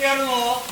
やるの？